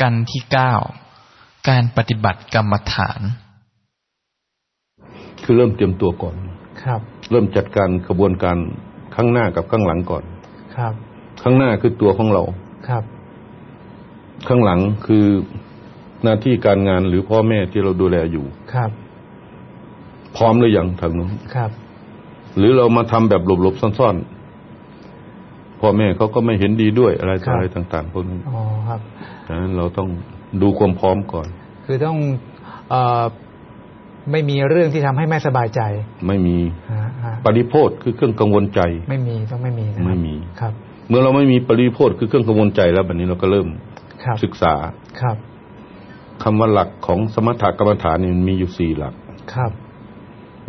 กันที่เก้าการปฏิบัติกรรมฐาน คือเริ่มเตรียมตัวก่อน ครับ เริ่มจัดการขบวนการข้างหน้ากับข้างหลังก่อน ครับ ข้างหน้าคือตัวของเรา ครับ ข้างหลังคือหน้าที่การงานหรือพ่อแม่ที่เราดูแลอยู่ ครับ พร้อมหรือยังทางนู้นครับ หรือเรามาทำแบบหลบๆซ่อนๆ พ่อแม่เขาก็ไม่เห็นดีด้วยอะไรต่ออะไรต่าง ๆพวกนี้อ๋อครับดังนั้นเราต้องดูความพร้อมก่อน คือต้องเอ่อไม่มีเรื่องที่ทำให้ไม่สบายใจ ไม่มีฮะฮะปริโพธคือเครื่องกังวลใจ ไม่มีต้องไม่มีนะครับไม่มีครับ เมื่อเราไม่มีปริโพธคือเครื่องกังวลใจแล้วแบบนี้เราก็เริ่มครับศึกษาครับคำว่าหลักของสมถกรรมฐานนี่มันมีอยู่สี่หลักครับ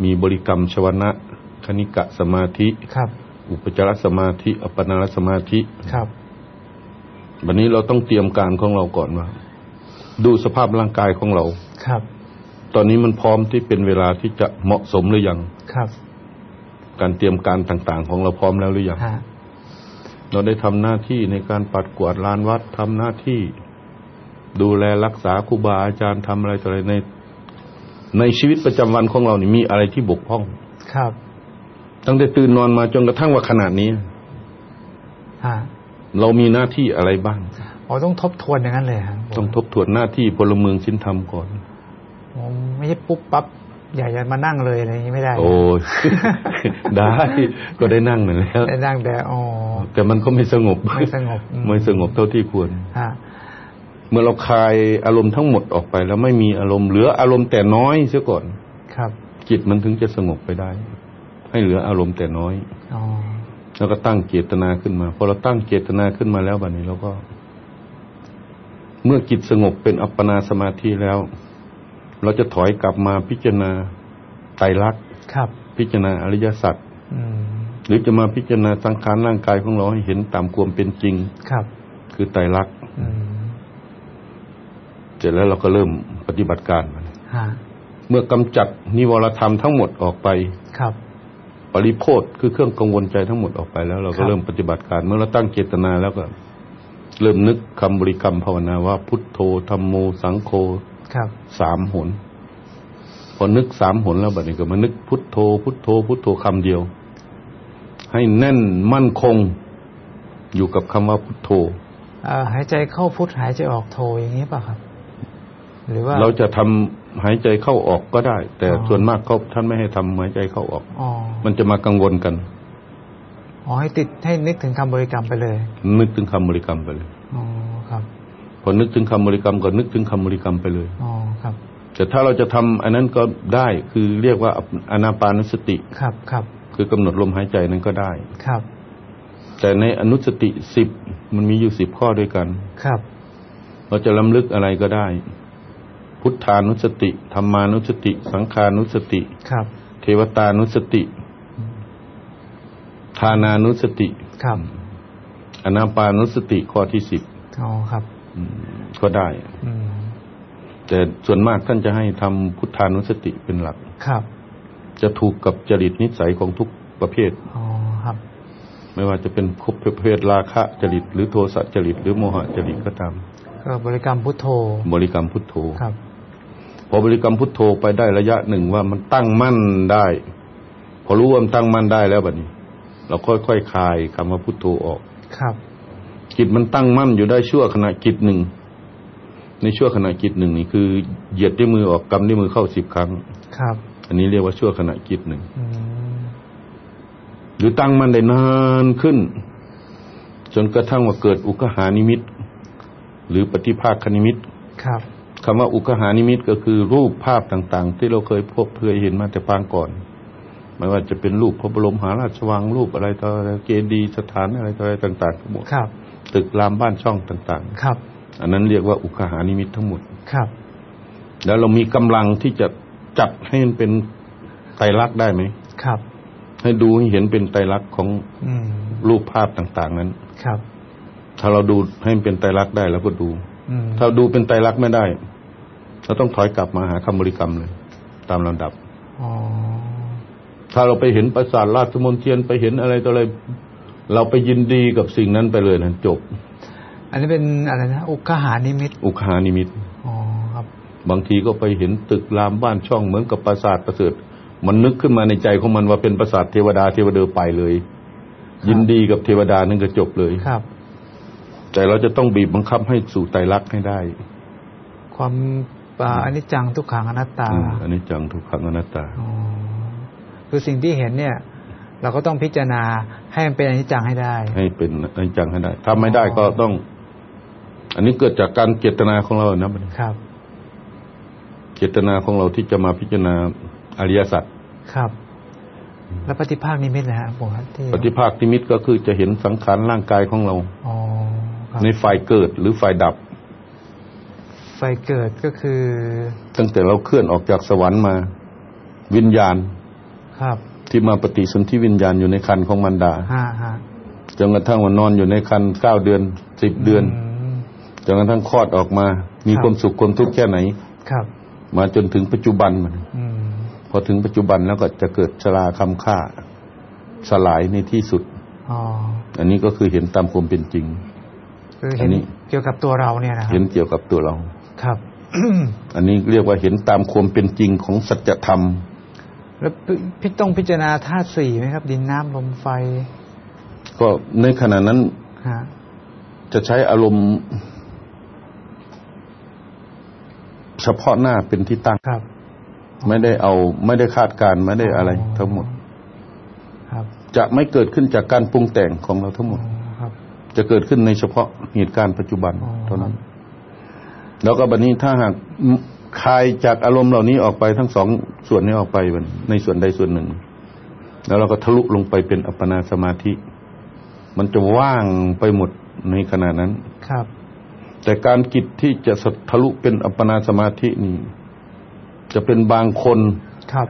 มีบริกรรมชวนะคณิกะสมาธิครับ อุปจารสมาธิ อัปปนารสมาธิครับ วันนี้เราต้องเตรียมการของเราก่อนว่า ดูสภาพร่างกายของเราครับ ตอนนี้มันพร้อมที่เป็นเวลาที่จะเหมาะสมหรือยังครับ การเตรียมการต่าง ๆ ของเราพร้อมแล้วหรือยังฮะเราได้ทำหน้าที่ในการปัดกวาดลานวัดทำหน้าที่ ดูแลรักษาครูบาอาจารย์ทำอะไรต่ออะไรใน ในชีวิตประจำวันของเรานี่มีอะไรที่บกพร่องครับ ตั้งแต่ตื่นนอนมาจนกระทั่งว่าขนาดนี้ฮะเรามีหน้าที่อะไรบ้างอ๋อต้องทบทวนอย่างนั้นเลยฮะต้องทบทวนหน้าที่พลเมืองชิ้นธรรมก่อนผมไม่ใช่ปุ๊บปั๊บอยากจะมานั่งเลยอะไรอย่างนี้ไม่ได้นะโอ้ยได้ก็ได้นั่งนั่นแหล้วได้นั่งแต่อ๋อแต่มันก็ไม่สงบไม่สงบอืมไม่สงบเท่าที่ควรฮะเมื่อเราคลายอารมณ์ทั้งหมดออกไป แล้วไม่มีอารมณ์เหลืออารมณ์แต่น้อยเสียก่อน ครับ จิตมันถึงจะสงบไปได้ ให้เหลืออารมณ์แต่น้อยอ๋อแล้วก็ตั้งเจตนาขึ้นมา พอเราตั้งเจตนาขึ้นมาแล้วบัดนี้เราก็ เมื่อจิตสงบเป็นอัปปนาสมาธิแล้ว เราจะถอยกลับมาพิจารณาไตรลักษณ์ครับพิจารณาอริยสัจอืมหรือจะมาพิจารณาสังขารร่างกายของเราให้เห็นตามความเป็นจริง ครับ คือไตรลักษณ์อืมเสร็จแล้วเราก็เริ่มปฏิบัติการมันฮะเมื่อกำจัดนิวรธรรมทั้งหมดออกไป ครับ ปริโพธคือเครื่องกังวลใจทั้งหมดออกไปแล้ว เราคก็รับเริ่มปฏิบัติการเมื่อเราตั้งเจตนาแล้วก็เริ่มนึกคำบริกรรมภาวนาว่า พุทโธธรรมโมสังโฆครับสามหนพอนึกสามหนแล้วบัดนี้ก็มานึกพุทโธ พุทโธ พุทโธคำเดียว ให้แน่นมั่นคงอยู่กับคำว่าพุทโธเอ่อหายใจเข้าพุทหายใจออกโทอย่างนี้ป่ะครับ หรือว่าเราจะทำ หายใจเข้าออกก็ได้ แต่อ๋อส่วนมากเขาท่านไม่ให้ทำหายใจเข้าออกอ๋อมันจะมากังวลกันอ๋อให้ติดให้นึกถึงคำบริกรรมไปเลย นึกถึงคำบริกรรมไปเลยอ๋อครับพอนึกถึงคำบริกรรมก็นึกถึงคำบริกรรมไปเลยอ๋อครับแต่ถ้าเราจะทำอันนั้นก็ได้คือเรียกว่าอนาปานสติครับครับคือกำหนดลมหายใจนั้นก็ได้ครับ แต่ในอนุสติสิบมันมีอยู่สิบข้อด้วยกันครับ เราจะล้ำลึกอะไรก็ได้ พุทธานุสติธรรมานุสติ สังขานุสติครับ เทวตานุสติทานานุสติครับอนาปานุสติข้อที่สิบอ๋อครับก็ได้อืมแต่ส่วนมากท่านจะให้ทำพุทธานุสติเป็นหลักครับ จะถูกกับจริตนิสัยของทุกประเภทอ๋อครับ ไม่ว่าจะเป็นประเภทราคะจริต หรือโทสะจริต หรือโมหะจริตก็ตามก็บริกรรมพุทโธ บริกรรมพุทโธครับ พอบริกรรมพุทโธไปได้ระยะหนึ่งว่ามันตั้งมั่นได้ พอรู้ว่ามันตั้งมั่นได้แล้วบัดนี้ เราค่อยๆคคลายคำว่าพุทโธออกครับจิตมันตั้งมั่นอยู่ได้ชั่วขณะจิตหนึ่ง ในชั่วขณะจิตหนึ่งนี่คือเหยียดด้วยมือออกกำด้วยมือเข้าสิบครั้ง ครับ อันนี้เรียกว่าชั่วขณะจิตหนึ่งอืมหรือตั้งมั่นได้นานขึ้น จนกระทั่งว่าเกิดอุกหานิมิต หรือปฏิภาคนิมิตครับ คำว่าอุกหานิมิตก็คือรูปภาพต่าง ๆ ที่เราเคยพบเคยเห็นมาแต่ปางก่อน ไม่ว่าจะเป็นรูปพระบรมหาราชวังรูปอะไรต่ออะไรเจดีย์สถานอะไรต่ออะไรต่างๆทั้งหมดครับ ตึกรามบ้านช่องต่างครับๆอันนั้นเรียกว่าอุกหานิมิตทั้งหมดครับ แล้วเรามีกำลังที่จะจัดให้มันเป็นไตรลักษณ์ได้ไหมครับ ให้ดูให้เห็นเป็นไตรลักษณ์ของอืมรูปภาพต่าง ๆ นั้นครับ ถ้าเราดูให้มันเป็นไตรลักษณ์ได้เราก็ดูอืมถ้าดูเป็นไตรลักษณ์ไม่ได้ เราต้องถอยกลับมาหาคำบริกรรมเลย ตามลำดับอ๋อถ้าเราไปเห็นปราสาทราชมนเทียนไปเห็นอะไรต่ออะไรเราไปยินดีกับสิ่งนั้นไปเลยนะจบ อันนี้เป็นอะไรนะอุกหานิมิต อุคหานิมิตอ๋อครับ บางทีก็ไปเห็นตึกรามบ้านช่องเหมือนกับปราสาทประเสริฐ มันนึกขึ้นมาในใจของมันว่าเป็นปราสาทเทวดาเทวเดอไปเลย ยินดีกับเทวดานั่นก็จบเลยครับ แต่เราจะต้องบีบบังคับให้สู่ไตรลักษณ์ให้ได้ ความ อ่าอนิจจังทุกขังอนัตตาอืมอันนี้จังทุกขังอนัตตาอ๋อคือสิ่งที่เห็นเนี่ย เราก็ต้องพิจารณาให้มันเป็นอนิจจังให้ได้ ให้เป็นอนิจจังให้ได้ ถ้าไม่ได้ก็ต้อง อันนี้เกิดจากการเจตนาของเรานะครับ เจตนาของเราที่จะมาพิจารณาอริยสัจครับ แล้วปฏิภาคนิมิตนะฮะผมครับที่ปฏิภาคนิมิตก็คือจะเห็นสังขารร่างกายของเราอ๋อครับในฝ่ายเกิดหรือฝ่ายดับ ไฟเกิดก็คือ ตั้งแต่เราเคลื่อนออกจากสวรรค์มา วิญญาณ ครับ ที่มาปฏิสนธิวิญญาณอยู่ในคันของมารดาห้าห้าจนกระทั่งวันนอนอยู่ในคันเก้าเดือนสิบเดือนมจนกระทั่งคลอดออกมา มีครับความสุขความทุกข์แค่ไหน ครับ มาจนถึงปัจจุบันมันอืมพอถึงปัจจุบันแล้วก็จะเกิดชราคำค่า สลายในที่สุดอ๋ออันนี้ก็คือเห็นตามความเป็นจริงคืออัเห็นนนี้เกี่ยวกับตัวเราเนี่ยนะครัเห็บนเกี่ยวกับตัวเรา ครับ อันนี้เรียกว่าเห็นตามความเป็นจริงของสัจธรรม แล้วพิพี่ต้องพิจารณาธาตุสี่ไหมครับ ดินน้ำลมไฟ ก็ในขณะนั้นฮะจะใช้อารมณ์เฉพาะหน้าเป็นที่ตั้งครับ ไม่ได้เอา ไม่ได้คาดการณ์ไม่ได้อะไรทั้งหมด ครับ จะไม่เกิดขึ้นจากการปรุงแต่งของเราทั้งหมอ๋ดอครับ จะเกิดขึ้นในเฉพาะเหตุการณ์ปัจจุบันอ๋อเท่านั้น แล้วก็บัดนี้ถ้าหากคลายจากอารมณ์เหล่านี้ออกไปทั้งสองส่วนนี้ออกไปบัดในส่วนใดส่วนหนึ่ง แล้วเราก็ทะลุลงไปเป็นอัปปนาสมาธิ มันจะว่างไปหมดในขณะนั้นครับ แต่การกิจที่จะทะลุเป็นอัปปนาสมาธินี่จะเป็นบางคนครับ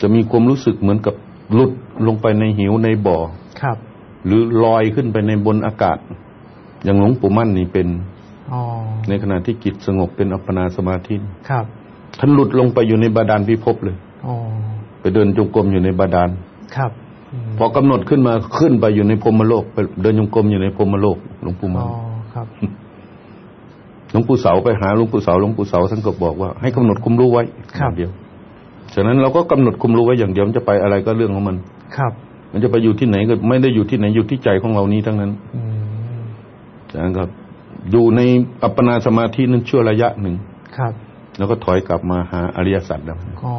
จะมีความรู้สึกเหมือนกับหลุดลงไปในหิวในบ่อครับ หรือลอยขึ้นไปในบนอากาศ อย่างหลวงปู่มั่นนี่เป็นอ๋อ ในขณะที่จิตสงบเป็นอัปปนาสมาธิครับท่านหลุดลงไปอยู่ในบาดาลพิภพเลยอ๋อไปเดินจงกรมอยู่ในบาดาลครับมพอกำหนดขึ้นมาขึ้นไปอยู่ในพรหมโลกไปเดินจงกรมอยู่ในพรหมโลกหลวงปู่มั่อ๋นอครับหลวงปู่เสาไปหาหลวงปู่เสาหลวงปู่เสาท่านก็บอกว่าให้กำหนดคุมรู้ไว้ครับอย่างเดียวฉะนั้นเราก็กำหนดคุมรู้ไว้อย่างเดียวมันจะไปอะไรก็เรื่องของมัน ครับ มันจะไปอยู่ที่ไหนก็ไม่ได้อยู่ที่ไหนอยู่ที่ใจของเรานี้ทั้งนั้นอืมฉะนั้นก็ อยู่ในอัปปนาสมาธินั้นชั่วระยะหนึ่งครับ แล้วก็ถอยกลับมาหาอริยสัจแล้วอ๋อ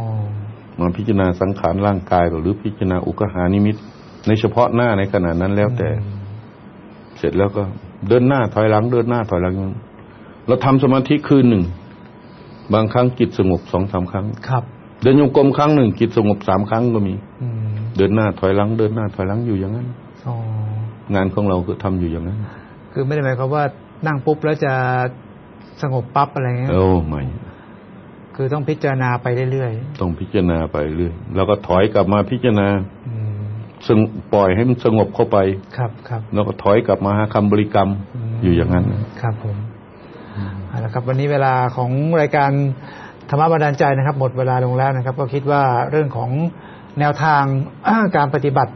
มาพิจารณาสังขารร่างกาย หรือพิจารณาอุกหานิมิต ในเฉพาะหน้าในขณะนั้นแล้วแต่ เสร็จแล้วก็เดินหน้าถอยหลัง เดินหน้าถอยหลัง เราทำสมาธิคืนหนึ่ง บางครั้งจิตสงบสองสามครั้งครับ เดินโยงกลมครั้งหนึ่งจิตสงบสามครั้งก็มีอืมเดินหน้าถอยหลัง เดินหน้าถอยหลังอยู่อย่างนั้นอ๋องานของเราคือทำอยู่อย่างนั้น คือไม่ได้หมายความว่า นั่งปุ๊บแล้วจะสงบปั๊บอะไรเงี้ยโอ้ไม่คือต้องพิจารณาไปเรื่อยต้องพิจารณาไปเรื่อย แล้วก็ถอยกลับมาพิจารณาๆอืมสงปล่อยให้มันสงบเข้าไป ครับครับ แล้วก็ถอยกลับมาหาคำบริกรรมมอยู่อย่างนั้น ครับผมเอาละครับ วันนี้เวลาของรายการธรรมบันดาลใจนะครับ หมดเวลาลงแล้วนะครับ ก็คิดว่าเรื่องของแนวทางการปฏิบัติ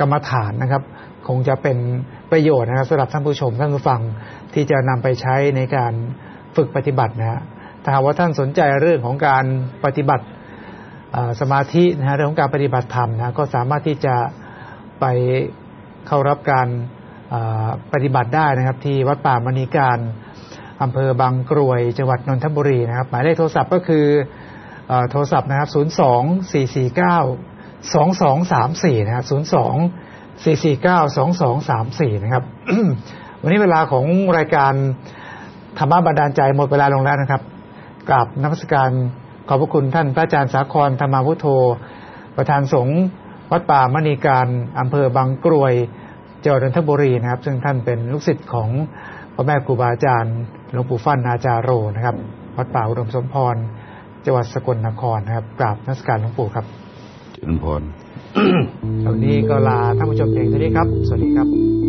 กรรมฐานนะครับ คงจะเป็น ประโยชน์นะครับสำหรับท่านผู้ชมท่านผู้ฟังที่จะนำไปใช้ในการฝึกปฏิบัตินะฮะถ้าหากว่าท่านสนใจเรื่องของการปฏิบัติสมาธินะฮะเรื่องของการปฏิบัติธรรมนะก็สามารถที่จะไปเข้ารับการปฏิบัติได้นะครับ ที่วัดป่ามณีการอำเภอบางกรวย จังหวัดนนทบุรีนะครับ หมายเลขโทรศัพท์ก็คืออโทรศัพท์นะครับ 02 449 2234 นะครับ 02 449 2234 นะครับ วันนี้เวลาของรายการธรรมะบันดาลใจหมดเวลาลงแล้วนะครับกราบนักสการขอบพระคุณท่านพระอาจารย์สาครธรรมาวุโธ ประธานสงฆ์วัดป่ามณีการอำเภอบางกรวยจังหวัดนนทบุรีนะครับ ซึ่งท่านเป็นลูกศิษย์ของพระแม่ครูบาอาจารย์หลวงปู่ฟั่นอาจารโรนะครับวัดป่าอุดมสมพรจังหวัดสกลนครนะครับกราบนักสการหลวงปู่ครับเจริญพร วันนี้ก็ลาท่านผู้ชมเพียงเท่านี้ครับ สวัสดีครับ